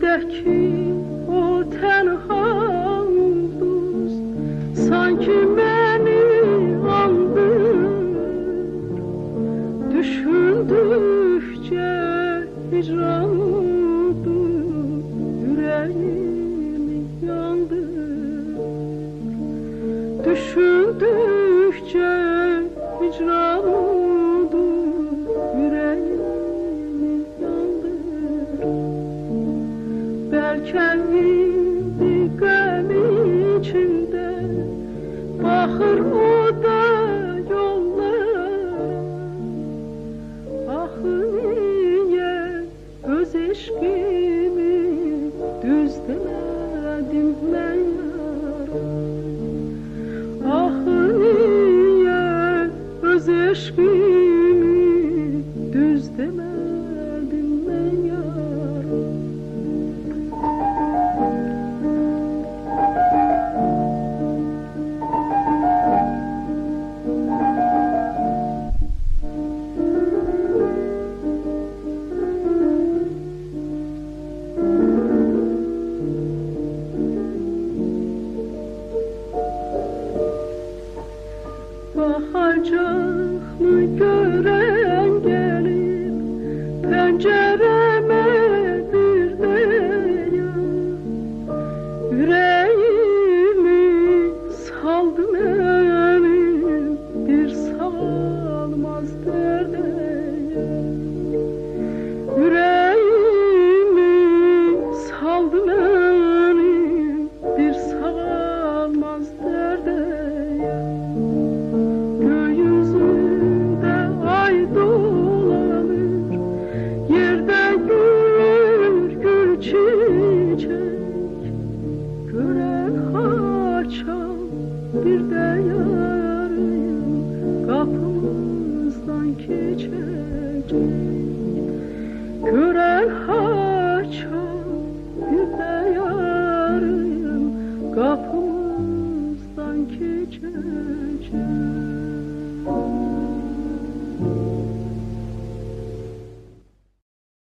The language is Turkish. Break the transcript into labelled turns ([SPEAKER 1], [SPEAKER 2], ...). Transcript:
[SPEAKER 1] Göydeki o tenha ulduz Sanki beni andır Düşündükçe hicranıdır Yüreğimi yandır Düşündükçe hicranıdır Belki indi gam içinde Bakır o da yollara Ah niye öz eşkimi düz Yüreğimi saldım